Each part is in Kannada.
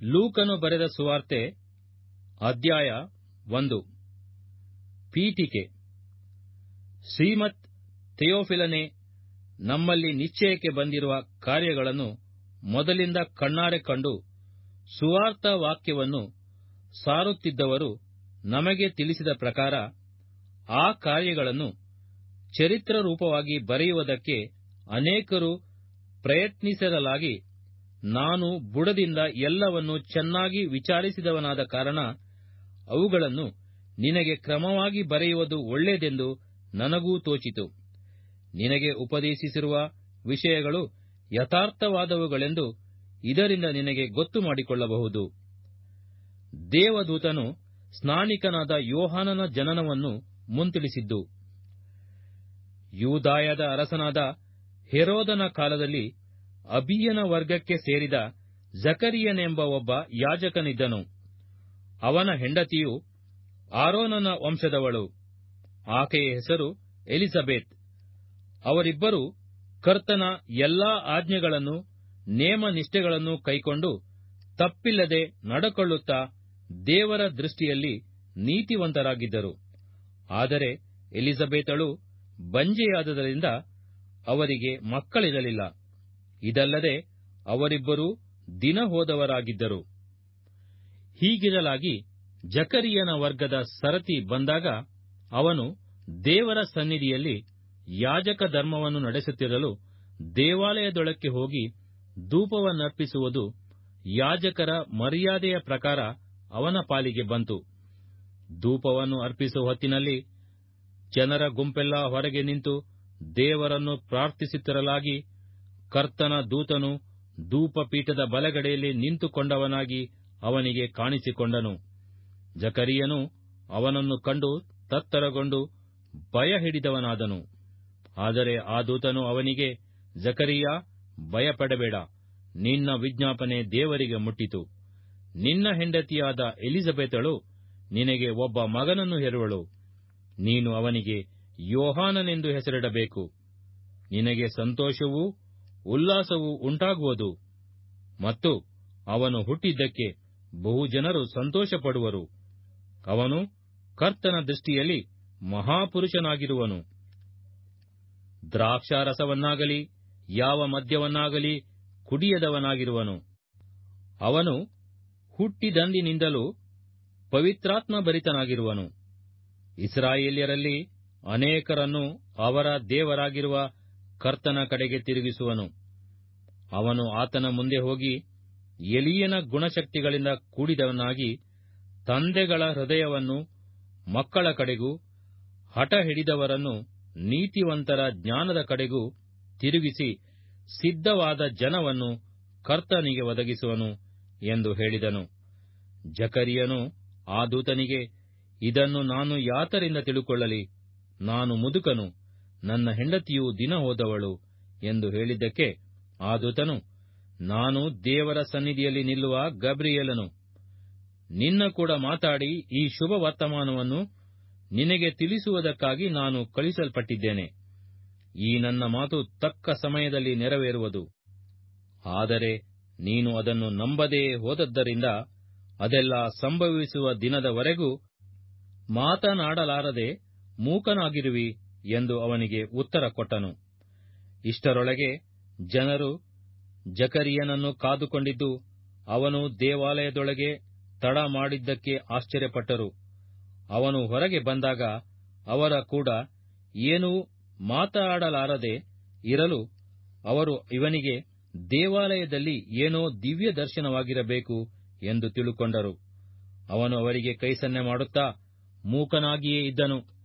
ಲೂಕನು ಬರೆದ ಸುವಾರ್ತೆ, ಅಧ್ಯಾಯ ಒಂದು. ಪೀಠಿಕೆ. ಶ್ರೀಮತ್ ಥಿಯೋಫಿಲನೆ ನಮ್ಮಲ್ಲಿ ನಿಶ್ಚಯಕ್ಕೆ ಬಂದಿರುವ ಕಾರ್ಯಗಳನ್ನು ಮೊದಲಿಂದ ಕಣ್ಣಾರೆ ಕಂಡು ಸುವಾರ್ಥ ವಾಕ್ಯವನ್ನು ಸಾರುತ್ತಿದ್ದವರು ನಮಗೆ ತಿಳಿಸಿದ ಪ್ರಕಾರ ಆ ಕಾರ್ಯಗಳನ್ನು ಚರಿತ್ರ ರೂಪವಾಗಿ ಬರೆಯುವುದಕ್ಕೆ ಅನೇಕರು ಪ್ರಯತ್ನಿಸಿರಲಾಗಿ ನಾನು ಬುಡದಿಂದ ಎಲ್ಲವನ್ನೂ ಚೆನ್ನಾಗಿ ವಿಚಾರಿಸಿದವನಾದ ಕಾರಣ ಅವುಗಳನ್ನು ನಿನಗೆ ಕ್ರಮವಾಗಿ ಬರೆಯುವುದು ಒಳ್ಳೆಯದೆಂದು ನನಗೂ ತೋಚಿತು. ನಿನಗೆ ಉಪದೇಶಿಸಿರುವ ವಿಷಯಗಳು ಯಥಾರ್ಥವಾದವುಗಳೆಂದು ಇದರಿಂದ ನಿನಗೆ ಗೊತ್ತು ಮಾಡಿಕೊಳ್ಳಬಹುದು. ದೇವದೂತನು ಸ್ನಾನಿಕನಾದ ಯೋಹಾನನ ಜನನವನ್ನು ಮುಂತಿಳಿಸಿದ್ದು. ಯೂದಾಯದ ಅರಸನಾದ ಹೆರೋದನ ಕಾಲದಲ್ಲಿ ಅಬಿಯನ ವರ್ಗಕ್ಕೆ ಸೇರಿದ ಜಕರಿಯನೆಂಬ ಒಬ್ಬ ಯಾಜಕನಿದ್ದನು. ಅವನ ಹೆಂಡತಿಯು ಆರೋನನ ವಂಶದವಳು. ಆಕೆಯ ಹೆಸರು ಎಲಿಜಬೆತ್. ಅವರಿಬ್ಬರು ಕರ್ತನ ಎಲ್ಲಾ ಆಜ್ಞೆಗಳನ್ನು, ನೇಮ ನಿಷ್ಠೆಗಳನ್ನು ಕೈಕೊಂಡು ತಪ್ಪಿಲ್ಲದೆ ನಡಕೊಳ್ಳುತ್ತಾ ದೇವರ ದೃಷ್ಟಿಯಲ್ಲಿ ನೀತಿವಂತರಾಗಿದ್ದರು. ಆದರೆ ಎಲಿಜಬೆತಳು ಬಂಜೆಯಾದದರಿಂದ ಅವರಿಗೆ ಮಕ್ಕಳಿರಲಿಲ್ಲ. ಇದಲ್ಲದೆ ಅವರಿಬ್ಬರೂ ದಿನ ಹೋದವರಾಗಿದ್ದರು. ಹೀಗಿರಲಾಗಿ ಜಕರಿಯನ ವರ್ಗದ ಸರತಿ ಬಂದಾಗ ಅವನು ದೇವರ ಸನ್ನಿಧಿಯಲ್ಲಿ ಯಾಜಕ ಧರ್ಮವನ್ನು ನಡೆಸುತ್ತಿರಲು ದೇವಾಲಯದೊಳಕ್ಕೆ ಹೋಗಿ ಧೂಪವನ್ನರ್ಪಿಸುವುದು ಯಾಜಕರ ಮರ್ಯಾದೆಯ ಪ್ರಕಾರ ಅವನ ಪಾಲಿಗೆ ಬಂತು. ಧೂಪವನ್ನು ಅರ್ಪಿಸುವ ಹೊತ್ತಿನಲ್ಲಿ ಜನರ ಗುಂಪೆಲ್ಲ ಹೊರಗೆ ನಿಂತು ದೇವರನ್ನು ಪ್ರಾರ್ಥಿಸುತ್ತಿರಲಾಗಿ ಕರ್ತನ ದೂತನು ಧೂಪಪೀಠದ ಬಲಗಡೆಯಲ್ಲಿ ನಿಂತುಕೊಂಡವನಾಗಿ ಅವನಿಗೆ ಕಾಣಿಸಿಕೊಂಡನು. ಜಕರಿಯನು ಅವನನ್ನು ಕಂಡು ತತ್ತರಗೊಂಡು ಭಯ ಹಿಡಿದವನಾದನು ಆದರೆ ಆ ದೂತನು ಅವನಿಗೆ, ಜಕರಿಯ, ಭಯಪಡಬೇಡ, ನಿನ್ನ ವಿಜ್ಞಾಪನೆ ದೇವರಿಗೆ ಮುಟ್ಟಿತು. ನಿನ್ನ ಹೆಂಡತಿಯಾದ ಎಲಿಜಬೆತಳು ನಿನಗೆ ಒಬ್ಬ ಮಗನನ್ನು ಹೆರುವಳು. ನೀನು ಅವನಿಗೆ ಯೋಹಾನನೆಂದು ಹೆಸರಿಡಬೇಕು. ನಿನಗೆ ಸಂತೋಷವೂ ಉಲ್ಲಾಸವೂ ಉಂಟಾಗುವುದು. ಮತ್ತು ಅವನು ಹುಟ್ಟಿದ್ದಕ್ಕೆ ಬಹುಜನರು ಸಂತೋಷಪಡುವರು. ಅವನು ಕರ್ತನ ದೃಷ್ಟಿಯಲ್ಲಿ ಮಹಾಪುರುಷನಾಗಿರುವನು. ದ್ರಾಕ್ಷಾರಸವನ್ನಾಗಲಿ, ಯಾವ ಮದ್ಯವನ್ನಾಗಲಿ ಕುಡಿಯದವನಾಗಿರುವನು. ಅವನು ಹುಟ್ಟಿದಂದಿನಿಂದಲೂ ಪವಿತ್ರಾತ್ಮ ಭರಿತನಾಗಿರುವನು ಇಸ್ರಾಯೇಲ್ಯರಲ್ಲಿ ಅನೇಕರನ್ನು ಅವರ ದೇವರಾಗಿರುವ ಕರ್ತನ ಕಡೆಗೆ ತಿರುಗಿಸುವನು. ಅವನು ಆತನ ಮುಂದೆ ಹೋಗಿ ಎಲಿಯನ ಗುಣಶಕ್ತಿಗಳಿಂದ ಕೂಡಿದವನಾಗಿ ತಂದೆಗಳ ಹೃದಯವನ್ನು ಮಕ್ಕಳ ಕಡೆಗೂ ಹಠ ಹಿಡಿದವರನ್ನು ನೀತಿವಂತರ ಜ್ಞಾನದ ಕಡೆಗೂ ತಿರುಗಿಸಿ ಸಿದ್ಧವಾದ ಜನವನ್ನು ಕರ್ತನಿಗೆ ಒದಗಿಸುವನು ಎಂದು ಹೇಳಿದನು. ಜಕರಿಯನು ಆ ದೂತನಿಗೆ, ಇದನ್ನು ನಾನು ಯಾತರಿಂದ ತಿಳುಕೊಳ್ಳಲಿ? ನಾನು ಮುದುಕನು. ನನ್ನ ಹೆಂಡತಿಯು ದಿನ ಹೋದವಳು ಎಂದು ಹೇಳಿದ್ದಕ್ಕೆ ಆ ನಾನು ದೇವರ ಸನ್ನಿಧಿಯಲ್ಲಿ ನಿಲ್ಲುವ ಗಬ್ರಿಯೇಲನು. ನಿನ್ನ ಕೂಡ ಮಾತಾಡಿ ಈ ಶುಭ ವರ್ತಮಾನವನ್ನು ನಿನಗೆ ತಿಳಿಸುವುದಕ್ಕಾಗಿ ನಾನು ಕಳಿಸಲ್ಪಟ್ಟಿದ್ದೇನೆ ಈ ನನ್ನ ಮಾತು ತಕ್ಕ ಸಮಯದಲ್ಲಿ ನೆರವೇರುವುದು. ಆದರೆ ನೀನು ಅದನ್ನು ನಂಬದೇ ಹೋದದ್ದರಿಂದ ಅದೆಲ್ಲ ಸಂಭವಿಸುವ ದಿನದವರೆಗೂ ಮಾತನಾಡಲಾರದೆ ಮೂಕನಾಗಿರುವಿ. ಎಂದು ಅವನಿಗೆ ಉತ್ತರ ಕೊಟ್ಟನು. ಇಷ್ಟರೊಳಗೆ ಜನರು ಜಕರಿಯನನ್ನು ಕಾದುಕೊಂಡಿದ್ದು ಅವನು ದೇವಾಲಯದೊಳಗೆ ತಡ ಮಾಡಿದ್ದಕ್ಕೆ ಆಶ್ಚರ್ಯಪಟ್ಟರು. ಅವನು ಹೊರಗೆ ಬಂದಾಗ ಅವರ ಕೂಡ ಏನೂ ಮಾತಾಡಲಾರದೆ ಇರಲು ಅವರು ಇವನಿಗೆ ದೇವಾಲಯದಲ್ಲಿ ಏನೋ ದಿವ್ಯ ದರ್ಶನವಾಗಿರಬೇಕು ಎಂದು ತಿಳುಕೊಂಡರು. ಅವನು ಅವರಿಗೆ ಕೈಸನ್ನೆ ಮಾಡುತ್ತಾ ಮೂಕನಾಗಿಯೇ ಇದ್ದನು.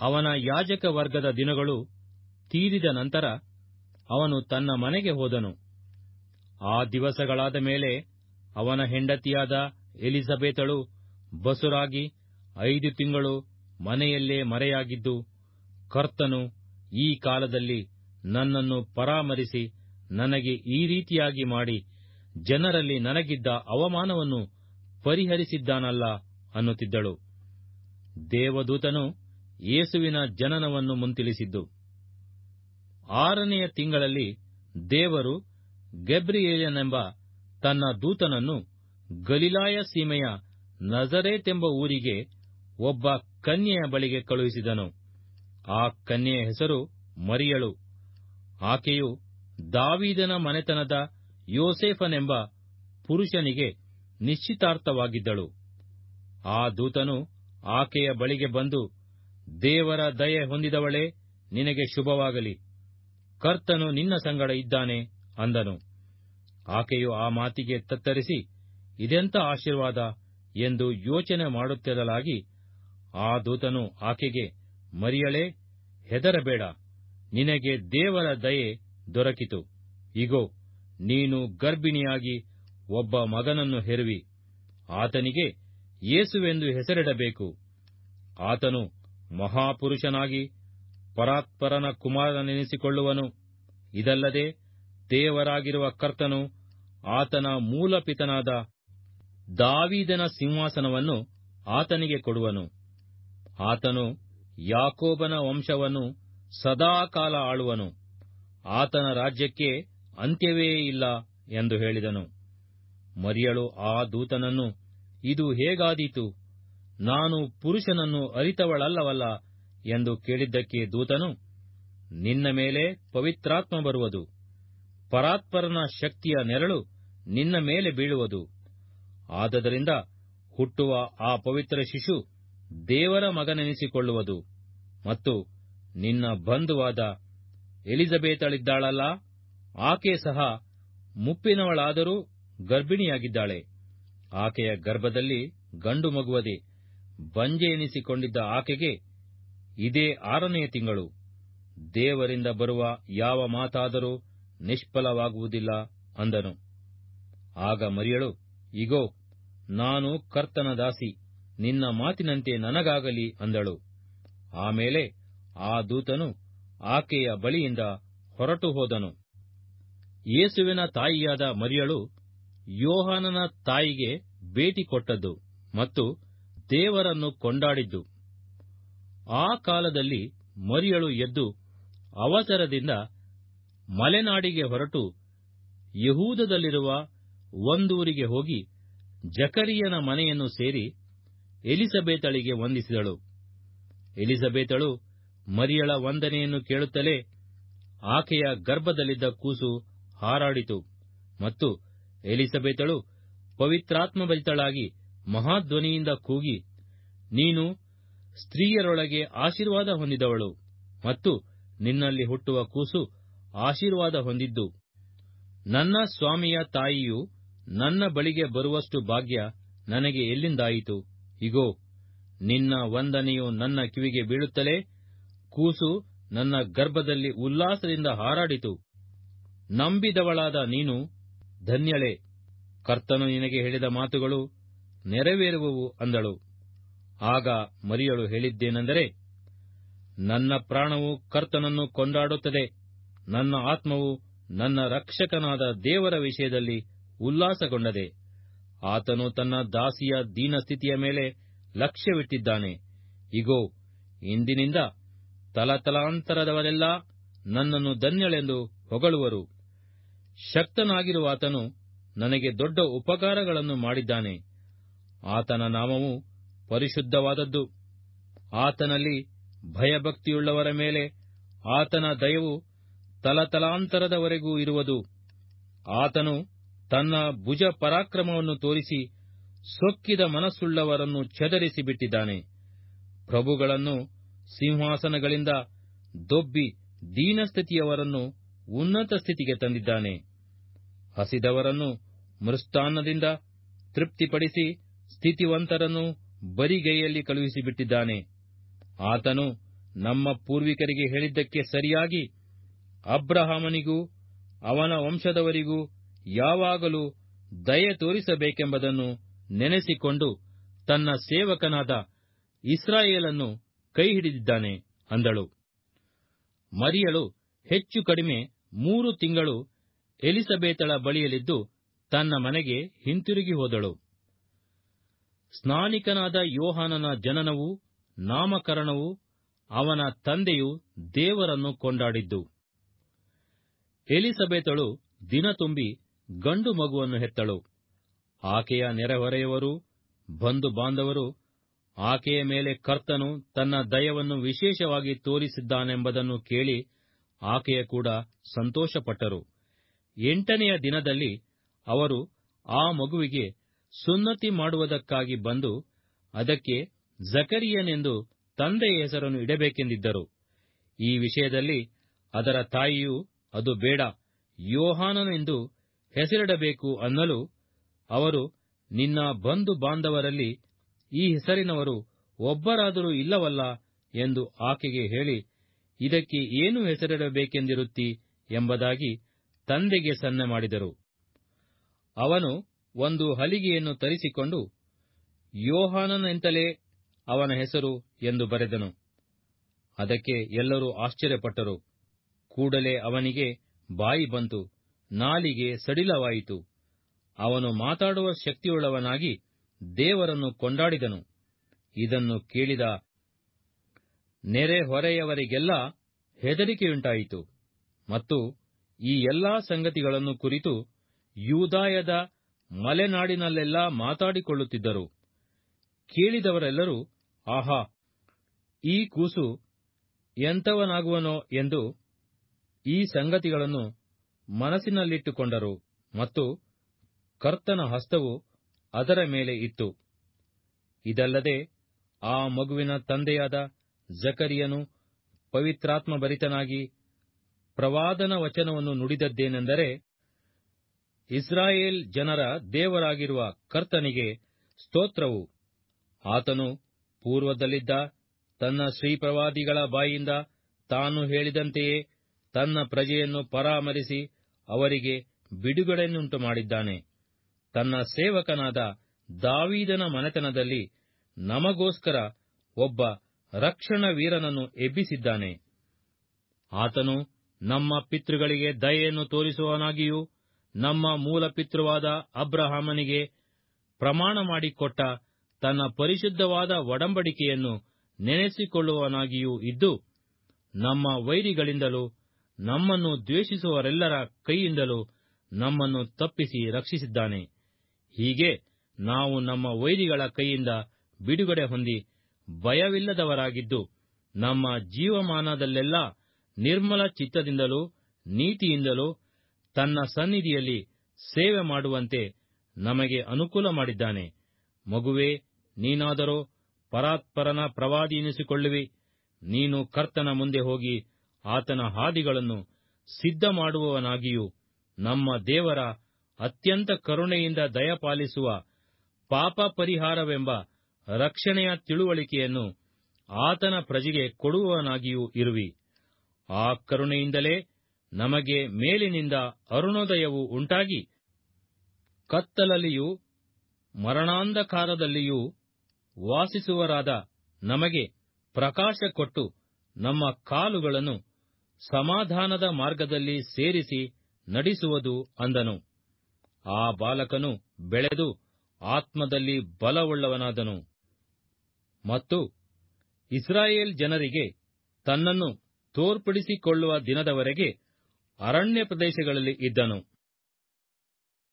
ಅವನ ಯಾಜಕ ವರ್ಗದ ದಿನಗಳು ತೀರಿದ ನಂತರ ಅವನು ತನ್ನ ಮನೆಗೆ ಹೋದನು. ಆ ದಿವಸಗಳಾದ ಮೇಲೆ ಅವನ ಹೆಂಡತಿಯಾದ ಎಲಿಜಬೆತಳು ಬಸುರಾಗಿ ಐದು ತಿಂಗಳು ಮನೆಯಲ್ಲೇ ಮರೆಯಾಗಿದ್ದು, ಕರ್ತನು ಈ ಕಾಲದಲ್ಲಿ ನನ್ನನ್ನು ಪರಾಮರಿಸಿ ನನಗೆ ಈ ರೀತಿಯಾಗಿ ಮಾಡಿ, ಜನರಲ್ಲಿ ನನಗಿದ್ದ ಅವಮಾನವನ್ನು ಪರಿಹರಿಸಿದ್ದಾನಲ್ಲ ಅನ್ನುತ್ತಿದ್ದಳು. ದೇವದೂತನು ಯೇಸುವಿನ ಜನನವನ್ನು ಮುಂತಿಳಿಸಿದ್ದು. ಆರನೆಯ ತಿಂಗಳಲ್ಲಿ ದೇವರು ಗೆಬ್ರಿಯೇಲನೆಂಬ ತನ್ನ ದೂತನನ್ನು ಗಲಿಲಾಯ ಸೀಮೆಯ ನಜರೇತೆಂಬ ಊರಿಗೆ ಒಬ್ಬ ಕನ್ಯೆಯ ಬಳಿಗೆ ಕಳುಹಿಸಿದನು. ಆ ಕನ್ಯೆಯ ಹೆಸರು ಮರಿಯಳು. ಆಕೆಯು ದಾವೀದನ ಮನೆತನದ ಯೋಸೇಫನೆಂಬ ಪುರುಷನಿಗೆ ನಿಶ್ಚಿತಾರ್ಥವಾಗಿದ್ದಳು. ಆ ದೂತನು ಆಕೆಯ ಬಳಿಗೆ ಬಂದು ದೇವರ ದಯೆ ಹೊಂದಿದವಳೇ, ನಿನಗೆ ಶುಭವಾಗಲಿ. ಕರ್ತನು ನಿನ್ನ ಸಂಗಡ ಇದ್ದಾನೆ ಅಂದನು. ಆಕೆಯು ಆ ಮಾತಿಗೆ ತತ್ತರಿಸಿ ಇದೆಂಥ ಆಶೀರ್ವಾದ ಎಂದು ಯೋಚನೆ ಮಾಡುತ್ತಿರಲಾಗಿ, ಆ ದೂತನು ಆಕೆಗೆ, ಮರಿಯಳೇ, ಹೆದರಬೇಡ, ನಿನಗೆ ದೇವರ ದಯೆ ದೊರಕಿತು. ಇಗೋ, ನೀನು ಗರ್ಭಿಣಿಯಾಗಿ ಒಬ್ಬ ಮಗನನ್ನು ಹೆರುವಿ. ಆತನಿಗೆ ಏಸುವೆಂದು ಹೆಸರಿಡಬೇಕು. ಆತನು ಮಹಾಪುರುಷನಾಗಿ ಪರಾತ್ಪರನ ಕುಮಾರನೆನಿಸಿಕೊಳ್ಳುವನು. ಇದಲ್ಲದೆ ದೇವರಾಗಿರುವ ಕರ್ತನು ಆತನ ಮೂಲಪಿತನಾದ ದಾವೀದನ ಸಿಂಹಾಸನವನ್ನು ಆತನಿಗೆ ಕೊಡುವನು. ಆತನು ಯಾಕೋಬನ ವಂಶವನ್ನು ಸದಾಕಾಲ ಆಳುವನು. ಆತನ ರಾಜ್ಯಕ್ಕೆ ಅಂತ್ಯವೇ ಇಲ್ಲ ಎಂದು ಹೇಳಿದನು. ಮರಿಯಳು ಆ ದೂತನನ್ನು, ಇದು ಹೇಗಾದೀತು? ನಾನು ಪುರುಷನನ್ನು ಅರಿತವಳಲ್ಲವಲ್ಲ ಎಂದು ಕೇಳಿದ್ದಕ್ಕೆ ದೂತನು, ನಿನ್ನ ಮೇಲೆ ಪವಿತ್ರಾತ್ಮ ಬರುವುದು, ಪರಾತ್ಪರನ ಶಕ್ತಿಯ ನೆರಳು ನಿನ್ನ ಮೇಲೆ ಬೀಳುವುದು. ಆದದರಿಂದ ಹುಟ್ಟುವ ಆ ಪವಿತ್ರ ಶಿಶು ದೇವರ ಮಗನೆನಿಸಿಕೊಳ್ಳುವುದು ಮತ್ತು ನಿನ್ನ ಬಂಧುವಾದ ಎಲಿಜಬೇತಳಿದ್ದಾಳಲ್ಲ, ಆಕೆ ಸಹ ಮುಪ್ಪಿನವಳಾದರೂ ಗರ್ಭಿಣಿಯಾಗಿದ್ದಾಳೆ, ಆಕೆಯ ಗರ್ಭದಲ್ಲಿ ಗಂಡು ಮಗುವದೆ. ಬಂಜೆ ಎನಿಸಿಕೊಂಡಿದ್ದ ಆಕೆಗೆ ಇದೇ ಆರನೆಯ ತಿಂಗಳು. ದೇವರಿಂದ ಬರುವ ಯಾವ ಮಾತಾದರೂ ನಿಷ್ಫಲವಾಗುವುದಿಲ್ಲ ಅಂದನು. ಆಗ ಮರಿಯಳು, ಇಗೋ, ನಾನು ಕರ್ತನ ದಾಸಿ, ನಿನ್ನ ಮಾತಿನಂತೆ ನನಗಾಗಲಿ ಅಂದಳು. ಆಮೇಲೆ ಆ ದೂತನು ಆಕೆಯ ಬಳಿಯಿಂದ ಹೊರಟು ಹೋದನು. ಯೇಸುವಿನ ತಾಯಿಯಾದ ಮರಿಯಳು ಯೋಹಾನನ ತಾಯಿಗೆ ಭೇಟಿ ಕೊಟ್ಟದ್ದು ಮತ್ತು ದೇವರನ್ನು ಕೊಂಡಾಡಿದ್ದು. ಆ ಕಾಲದಲ್ಲಿ ಮರಿಯಳು ಎದ್ದು ಅವಸರದಿಂದ ಮಲೆನಾಡಿಗೆ ಹೊರಟು ಯಹೂದದಲ್ಲಿರುವ ಒಂದೂರಿಗೆ ಹೋಗಿ ಜಕರಿಯನ ಮನೆಯನ್ನು ಸೇರಿ ಎಲಿಸಬೇತಳಿಗೆ ವಂದಿಸಿದಳು. ಎಲಿಸಬೇತಳು ಮರಿಯಳ ವಂದನೆಯನ್ನು ಕೇಳುತ್ತಲೇ ಆಕೆಯ ಗರ್ಭದಲ್ಲಿದ್ದ ಕೂಸು ಹಾರಾಡಿತು ಮತ್ತು ಎಲಿಸಬೇತಳು ಪವಿತ್ರಾತ್ಮಭರಿತಳಾಗಿ ಮಹಾಧ್ವನಿಯಿಂದ ಕೂಗಿ ನೀನು ಸ್ತ್ರೀಯರೊಳಗೆ ಆಶೀರ್ವಾದ ಹೊಂದಿದವಳು ಮತ್ತು ನಿನ್ನಲ್ಲಿ ಹುಟ್ಟುವ ಕೂಸು ಆಶೀರ್ವಾದ ಹೊಂದಿದ್ದು. ನನ್ನ ಸ್ವಾಮಿಯ ತಾಯಿಯು ನನ್ನ ಬಳಿಗೆ ಬರುವಷ್ಟು ಭಾಗ್ಯ ನನಗೆ ಎಲ್ಲಿಂದಾಯಿತು? ಇಗೋ, ನಿನ್ನ ವಂದನೆಯು ನನ್ನ ಕಿವಿಗೆ ಬೀಳುತ್ತಲೇ ಕೂಸು ನನ್ನ ಗರ್ಭದಲ್ಲಿ ಉಲ್ಲಾಸದಿಂದ ಹಾರಾಡಿತು. ನಂಬಿದವಳಾದ ನೀನು ಧನ್ಯಳೆ. ಕರ್ತನು ನಿನಗೆ ಹೇಳಿದ ಮಾತುಗಳು ನೆರವೇರುವವು ಅಂದಳು. ಆಗ ಮರಿಯಳು ಹೇಳಿದ್ದೇನೆಂದರೆ, ನನ್ನ ಪ್ರಾಣವು ಕರ್ತನನ್ನು ಕೊಂಡಾಡುತ್ತದೆ ನನ್ನ ಆತ್ಮವು ನನ್ನ ರಕ್ಷಕನಾದ ದೇವರ ವಿಷಯದಲ್ಲಿ ಉಲ್ಲಾಸಗೊಂಡದೆ, ಆತನು ತನ್ನ ದಾಸಿಯ ದೀನಸ್ಥಿತಿಯ ಮೇಲೆ ಲಕ್ಷ್ಯವಿಟ್ಟಿದ್ದಾನೆ. ಇಗೋ, ಇಂದಿನಿಂದ ತಲತಲಾಂತರದವರೆಲ್ಲ ನನ್ನನ್ನು ಧನ್ಯಳೆಂದು ಹೊಗಳುವರು. ಶಕ್ತನಾಗಿರುವ ಆತನು ನನಗೆ ದೊಡ್ಡ ಉಪಕಾರಗಳನ್ನು ಮಾಡಿದ್ದಾನೆ. ಆತನ ನಾಮವು ಪರಿಶುದ್ಧವಾದದ್ದು. ಆತನಲ್ಲಿ ಭಯಭಕ್ತಿಯುಳ್ಳವರ ಮೇಲೆ ಆತನ ದಯವು ತಲತಲಾಂತರದವರೆಗೂ ಇರುವುದು. ಆತನು ತನ್ನ ಭುಜ ಪರಾಕ್ರಮವನ್ನು ತೋರಿಸಿ ಸೊಕ್ಕಿದ ಮನಸ್ಸುಳ್ಳವರನ್ನು ಚದರಿಸಿ ಬಿಟ್ಟಿದ್ದಾನೆ ಪ್ರಭುಗಳನ್ನು ಸಿಂಹಾಸನಗಳಿಂದ ದೊಬ್ಬಿ ದೀನಸ್ಥಿತಿಯವರನ್ನು ಉನ್ನತ ಸ್ಥಿತಿಗೆ ತಂದಿದ್ದಾನೆ. ಹಸಿದವರನ್ನು ಮೃಷ್ಟಾನ್ನದಿಂದ ತೃಪ್ತಿಪಡಿಸಿ ಸ್ಥಿತಿವಂತರನ್ನು ಬರಿಗೈಯಲ್ಲಿ ಕಳುಹಿಸಿಬಿಟ್ಟಿದ್ದಾನೆ. ಆತನು ನಮ್ಮ ಪೂರ್ವಿಕರಿಗೆ ಹೇಳಿದ್ದಕ್ಕೆ ಸರಿಯಾಗಿ ಅಬ್ರಹಾಮನಿಗೂ ಅವನ ವಂಶದವರಿಗೂ ಯಾವಾಗಲೂ ದಯೆ ತೋರಿಸಬೇಕೆಂಬುದನ್ನು ನೆನೆಸಿಕೊಂಡು ತನ್ನ ಸೇವಕನಾದ ಇಸ್ರಾಯೇಲನ್ನು ಕೈಹಿಡಿದಿದ್ದಾನೆ ಅಂದಳು. ಮರಿಯಳು ಹೆಚ್ಚು ಕಡಿಮೆ ಮೂರು ತಿಂಗಳು ಎಲಿಸಬೇತಳ ಬಳಿಯಲ್ಲಿದ್ದು ತನ್ನ ಮನೆಗೆ ಹಿಂತಿರುಗಿ ಹೋದಳು. ಸ್ನಾನಿಕನಾದ ಯೋಹಾನನ ಜನನವೂ ನಾಮಕರಣವೂ ಅವನ ತಂದೆಯು ದೇವರನ್ನು ಕೊಂಡಾಡಿದ್ದು. ಎಲಿಸಬೇತಳು ದಿನ ತುಂಬಿ ಗಂಡು ಮಗುವನ್ನು ಹೆತ್ತಳು. ಆಕೆಯ ನೆರೆಹೊರೆಯವರು, ಬಂಧು ಬಾಂಧವರು ಆಕೆಯ ಮೇಲೆ ಕರ್ತನು ತನ್ನ ದಯವನ್ನು ವಿಶೇಷವಾಗಿ ತೋರಿಸಿದ್ದಾನೆಂಬುದನ್ನು ಕೇಳಿ ಆಕೆಯ ಕೂಡ ಸಂತೋಷಪಟ್ಟರು. ಎಂಟನೆಯ ದಿನದಲ್ಲಿ ಅವರು ಆ ಮಗುವಿಗೆ ಸುನ್ನತಿ ಮಾಡುವುದಕ್ಕಾಗಿ ಬಂದು ಅದಕ್ಕೆ ಜಕರಿಯನೆಂದು ತಂದೆಯ ಹೆಸರನ್ನು ಇಡಬೇಕೆಂದಿದ್ದರು. ಈ ವಿಷಯದಲ್ಲಿ ಅದರ ತಾಯಿಯು, ಅದು ಬೇಡ ಯೋಹಾನನೆಂದು ಹೆಸರಿಡಬೇಕು ಅನ್ನಲು ಅವರು ನಿನ್ನ ಬಂಧು ಬಾಂಧವರಲ್ಲಿ ಈ ಹೆಸರಿನವರು ಒಬ್ಬರಾದರೂ ಇಲ್ಲವಲ್ಲ ಎಂದು ಆಕೆಗೆ ಹೇಳಿ, ಇದಕ್ಕೆ ಏನು ಹೆಸರಿಡಬೇಕೆಂದಿರುತ್ತಿ ಎಂಬುದಾಗಿ ತಂದೆಗೆ ಸನ್ನೆ ಮಾಡಿದರು. ಅವನು ಒಂದು ಹಲಿಗೆಯನ್ನು ತರಿಸಿಕೊಂಡು ಯೋಹಾನನೆಂತಲೇ ಅವನ ಹೆಸರು ಎಂದು ಬರೆದನು. ಅದಕ್ಕೆ ಎಲ್ಲರೂ ಆಶ್ಚರ್ಯಪಟ್ಟರು. ಕೂಡಲೇ ಅವನಿಗೆ ಬಾಯಿ ಬಂತು, ನಾಲಿಗೆ ಸಡಿಲವಾಯಿತು. ಅವನು ಮಾತಾಡುವ ಶಕ್ತಿಯುಳ್ಳವನಾಗಿ ದೇವರನ್ನು ಕೊಂಡಾಡಿದನು. ಇದನ್ನು ಕೇಳಿದ ನೆರೆಹೊರೆಯವರಿಗೆಲ್ಲ ಹೆದರಿಕೆಯುಂಟಾಯಿತು. ಮತ್ತು ಈ ಎಲ್ಲಾ ಸಂಗತಿಗಳನ್ನು ಕುರಿತು ಯೂದಾಯದ ಮಲೆನಾಡಿನಲ್ಲೆಲ್ಲ ಮಾತಾಡಿಕೊಳ್ಳುತ್ತಿದ್ದರು. ಕೇಳಿದವರೆಲ್ಲರೂ, ಆಹಾ, ಈ ಕೂಸು ಎಂಥವನಾಗುವನೋ ಎಂದು ಈ ಸಂಗತಿಗಳನ್ನು ಮನಸ್ಸಿನಲ್ಲಿಟ್ಟುಕೊಂಡರು ಮತ್ತು ಕರ್ತನ ಹಸ್ತವು ಅದರ ಮೇಲೆ ಇತ್ತು. ಇದಲ್ಲದೆ ಆ ಮಗುವಿನ ತಂದೆಯಾದ ಜಕರಿಯನು ಪವಿತ್ರಾತ್ಮಭರಿತನಾಗಿ ಪ್ರವಾದನ ವಚನವನ್ನು ನುಡಿದದ್ದೇನೆಂದರೆ ಇಸ್ರಾಯೇಲ್ ಜನರ ದೇವರಾಗಿರುವ ಕರ್ತನಿಗೆ ಸ್ತೋತ್ರವು. ಆತನು ಪೂರ್ವದಲ್ಲಿದ್ದ ತನ್ನ ಶ್ರೀಪ್ರವಾದಿಗಳ ಬಾಯಿಂದ ತಾನು ಹೇಳಿದಂತೆಯೇ ತನ್ನ ಪ್ರಜೆಯನ್ನು ಪರಾಮರಿಸಿ ಅವರಿಗೆ ಬಿಡುಗಡೆಯನ್ನುಂಟು ಮಾಡಿದ್ದಾನೆ ತನ್ನ ಸೇವಕನಾದ ದಾವೀದನ ಮನೆತನದಲ್ಲಿ ನಮಗೋಸ್ಕರ ಒಬ್ಬ ರಕ್ಷಣ ವೀರನನ್ನು ಎಬ್ಬಿಸಿದ್ದಾನೆ. ಆತನು ನಮ್ಮ ಪಿತೃಗಳಿಗೆ ದಯೆಯನ್ನು ತೋರಿಸುವವನಾಗಿಯೂ ನಮ್ಮ ಮೂಲ ಪಿತೃವಾದ ಅಬ್ರಹಾಮನಿಗೆ ಪ್ರಮಾಣ ಮಾಡಿಕೊಟ್ಟ ತನ್ನ ಪರಿಶುದ್ಧವಾದ ಒಡಂಬಡಿಕೆಯನ್ನು ನೆನೆಸಿಕೊಳ್ಳುವನಾಗಿಯೂ ಇದ್ದು, ನಮ್ಮ ವೈರಿಗಳಿಂದಲೂ, ನಮ್ಮನ್ನು ದ್ವೇಷಿಸುವರೆಲ್ಲರ ಕೈಯಿಂದಲೂ ನಮ್ಮನ್ನು ತಪ್ಪಿಸಿ ರಕ್ಷಿಸಿದ್ದಾನೆ. ಹೀಗೆ ನಾವು ನಮ್ಮ ವೈರಿಗಳ ಕೈಯಿಂದ ಬಿಡುಗಡೆ ಹೊಂದಿ ಭಯವಿಲ್ಲದವರಾಗಿದ್ದು, ನಮ್ಮ ಜೀವಮಾನದಲ್ಲೆಲ್ಲ ನಿರ್ಮಲ ಚಿತ್ತದಿಂದಲೂ, ನೀತಿಯಿಂದಲೂ ತನ್ನ ಸನ್ನಿಧಿಯಲ್ಲಿ ಸೇವೆ ಮಾಡುವಂತೆ ನಮಗೆ ಅನುಕೂಲ ಮಾಡಿದ್ದಾನೆ. ಮಗುವೇ, ನೀನಾದರೋ ಪರಾತ್ಪರನ ಪ್ರವಾದಿ ಎನಿಸಿಕೊಳ್ಳುವಿ. ನೀನು ಕರ್ತನ ಮುಂದೆ ಹೋಗಿ ಆತನ ಹಾದಿಗಳನ್ನು ಸಿದ್ಧ ಮಾಡುವವನಾಗಿಯೂ ನಮ್ಮ ದೇವರ ಅತ್ಯಂತ ಕರುಣೆಯಿಂದ ದಯಪಾಲಿಸುವ ಪಾಪ ಪರಿಹಾರವೆಂಬ ರಕ್ಷಣೆಯ ತಿಳುವಳಿಕೆಯನ್ನು ಆತನ ಪ್ರಜೆಗೆ ಕೊಡುವವನಾಗಿಯೂ ಇರುವಿ. ಆ ಕರುಣೆಯಿಂದಲೇ ನಮಗೆ ಮೇಲಿನಿಂದ ಅರುಣೋದಯವು ಉಂಟಾಗಿ ಕತ್ತಲಲ್ಲಿಯೂ ಮರಣಾಂಧಕಾರದಲ್ಲಿಯೂ ವಾಸಿಸುವರಾದ ನಮಗೆ ಪ್ರಕಾಶ ಕೊಟ್ಟು ನಮ್ಮ ಕಾಲುಗಳನ್ನು ಸಮಾಧಾನದ ಮಾರ್ಗದಲ್ಲಿ ಸೇರಿಸಿ ನಡೆಸುವುದು ಅಂದನು. ಆ ಬಾಲಕನು ಬೆಳೆದು ಆತ್ಮದಲ್ಲಿ ಬಲವುಳ್ಳವನಾದನು. ಮತ್ತು ಇಸ್ರಾಯೇಲ್ ಜನರಿಗೆ ತನ್ನನ್ನು ತೋರ್ಪಡಿಸಿಕೊಳ್ಳುವ ದಿನದವರೆಗೆ ಅರಣ್ಯ ಪ್ರದೇಶಗಳಲ್ಲಿ ಇದ್ದನು.